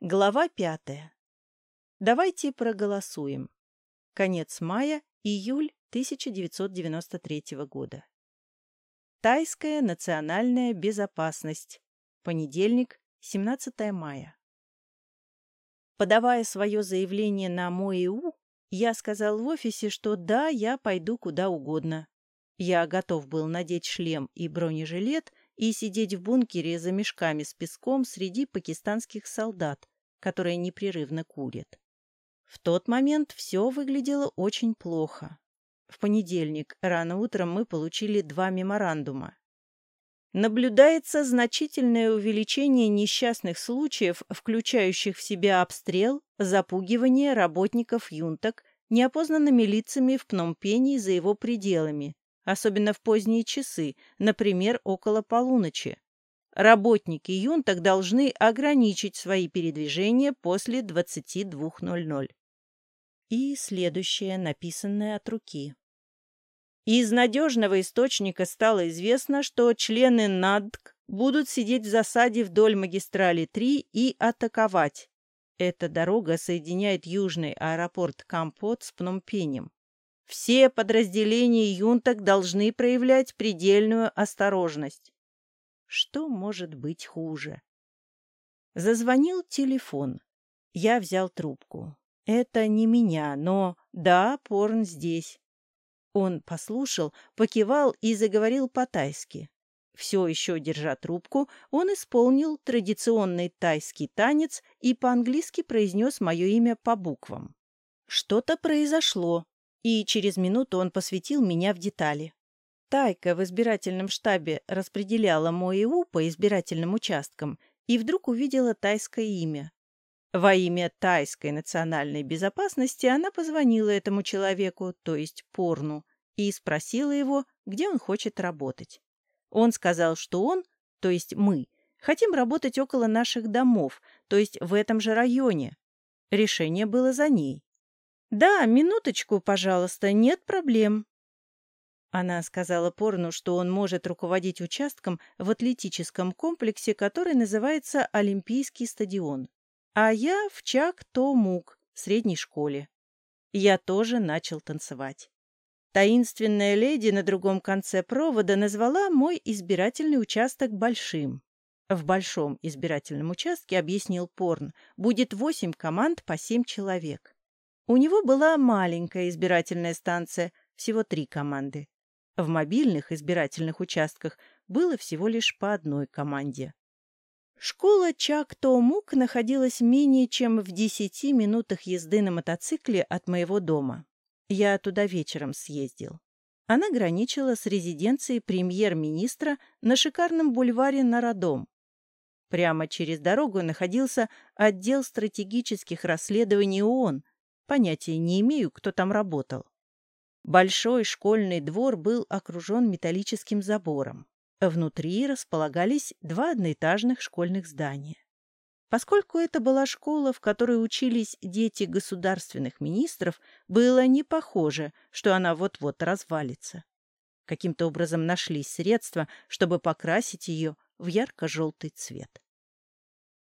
Глава пятая. Давайте проголосуем. Конец мая, июль 1993 года. Тайская национальная безопасность. Понедельник, 17 мая. Подавая свое заявление на МОИУ, я сказал в офисе, что да, я пойду куда угодно. Я готов был надеть шлем и бронежилет и сидеть в бункере за мешками с песком среди пакистанских солдат, которые непрерывно курят. В тот момент все выглядело очень плохо. В понедельник рано утром мы получили два меморандума. Наблюдается значительное увеличение несчастных случаев, включающих в себя обстрел, запугивание работников юнток неопознанными лицами в Пномпене и за его пределами, особенно в поздние часы, например, около полуночи. Работники юнток должны ограничить свои передвижения после 22.00. И следующее, написанное от руки. Из надежного источника стало известно, что члены НАДК будут сидеть в засаде вдоль магистрали 3 и атаковать. Эта дорога соединяет южный аэропорт Кампот с Пномпенем. Все подразделения юнток должны проявлять предельную осторожность. Что может быть хуже? Зазвонил телефон. Я взял трубку. Это не меня, но да, Порн здесь. Он послушал, покивал и заговорил по-тайски. Все еще держа трубку, он исполнил традиционный тайский танец и по-английски произнес мое имя по буквам. Что-то произошло, и через минуту он посвятил меня в детали. Тайка в избирательном штабе распределяла МОИУ по избирательным участкам и вдруг увидела тайское имя. Во имя тайской национальной безопасности она позвонила этому человеку, то есть Порну, и спросила его, где он хочет работать. Он сказал, что он, то есть мы, хотим работать около наших домов, то есть в этом же районе. Решение было за ней. «Да, минуточку, пожалуйста, нет проблем». Она сказала Порну, что он может руководить участком в атлетическом комплексе, который называется Олимпийский стадион. А я в Чак-То-Мук, средней школе. Я тоже начал танцевать. Таинственная леди на другом конце провода назвала мой избирательный участок большим. В большом избирательном участке, объяснил Порн, будет восемь команд по семь человек. У него была маленькая избирательная станция, всего три команды. В мобильных избирательных участках было всего лишь по одной команде. Школа Чак-То-Мук находилась менее чем в десяти минутах езды на мотоцикле от моего дома. Я туда вечером съездил. Она граничила с резиденцией премьер-министра на шикарном бульваре Народом. Прямо через дорогу находился отдел стратегических расследований ООН, Понятия не имею, кто там работал. Большой школьный двор был окружен металлическим забором. Внутри располагались два одноэтажных школьных здания. Поскольку это была школа, в которой учились дети государственных министров, было не похоже, что она вот-вот развалится. Каким-то образом нашлись средства, чтобы покрасить ее в ярко-желтый цвет.